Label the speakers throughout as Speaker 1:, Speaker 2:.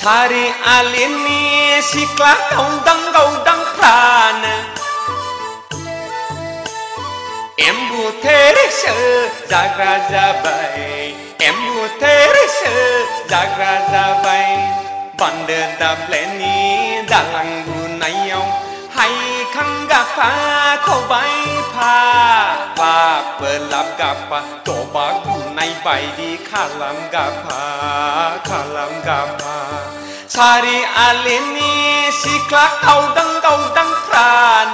Speaker 1: Sari alini sikla gaudang gaudang prana Em bu tere sơ dạ zagra zabai dạ Em bu tere sơ dạ zagra zabai Bande da pleni dalang bu nayong Sari aleni siklak kau dang kau dang kran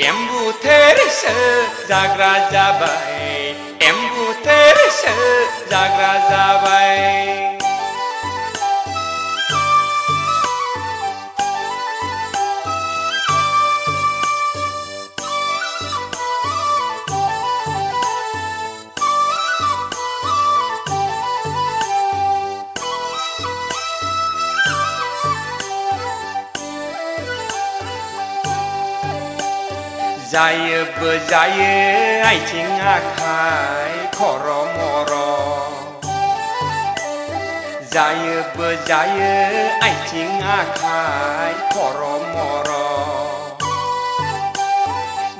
Speaker 1: Embu terse zagra zabai Embu terse zagra zabai जायोबो जायो आथिं आखाइ खर' मर' जायोबो जायो आथिं आखाइ खर' मर'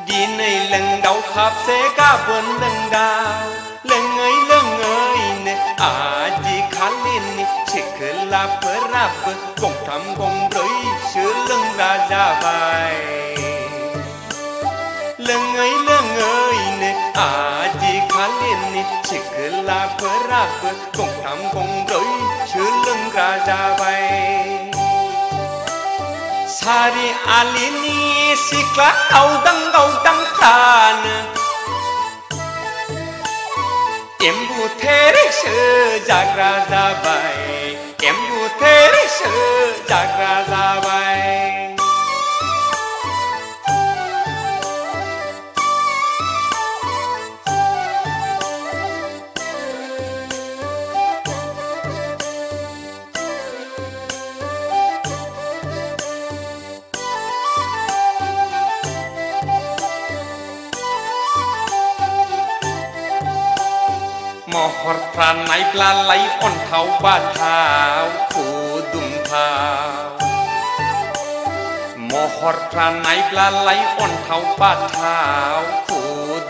Speaker 1: दिनै लोंदाव खाबसे गाबोन लोंदाव लोङै लोङैनो आजिखालिनि सिखोलाफोराबो गंथाम गंब्रैसो लोंग्रा जाबाय ra vườn cùng thắm cùng rưỡi sửa lưng ra ra bay. Sari alini sikla au dang au dang tan embu there se jagra jabai embu there se jagra jabai ขอดพรานไหนปลาไหลอ่อนเท้าบ้านเท้าขูดุมเท้าวมอขอดพรานไหนปลาไหลอ่อนเท้าบ้านเท้าขู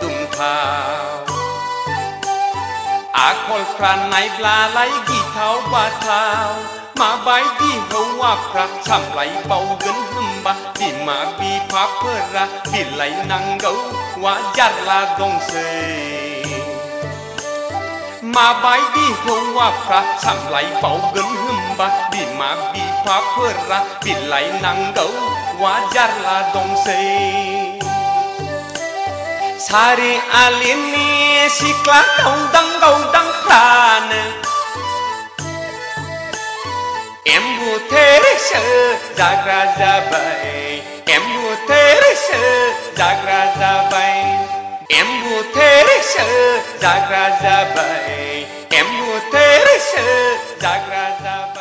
Speaker 1: ดุมเท้าอาคอลพรานไหนปลาไหลกี่เท้าบ้านเท้ามาใบดีเฮาว่าพระช้ำไหลเบาเงินหึมบะที่มาบีพับเพื่อระดีไหลนังเกาว่ายัดลาดงเส ಮಾಬಾಯ್ದಿ ಯವ್ವ ಪ್ರ ಸಂಲೈ ಬೌಗನ್ ಹಂಬ ಬಿಮಾ ಬಿಫಾ ಫರ ಬಿಲೈ ನಂಗೌ ವಾಜರ್ಲ ದೊಂಸೈ ಸಾರಿ ಅಲಿನಿ ಸಿಕ್ಲಾ ಗೌಡಂಗ್ ಗೌಡಂಗ್ ಪ್ರಾಣ em mua thế sự ra ra ra bay em mua thế sự ra ra ra bay Emu Teresa, Zagrazabai. Emu Teresa, Zagrazabai.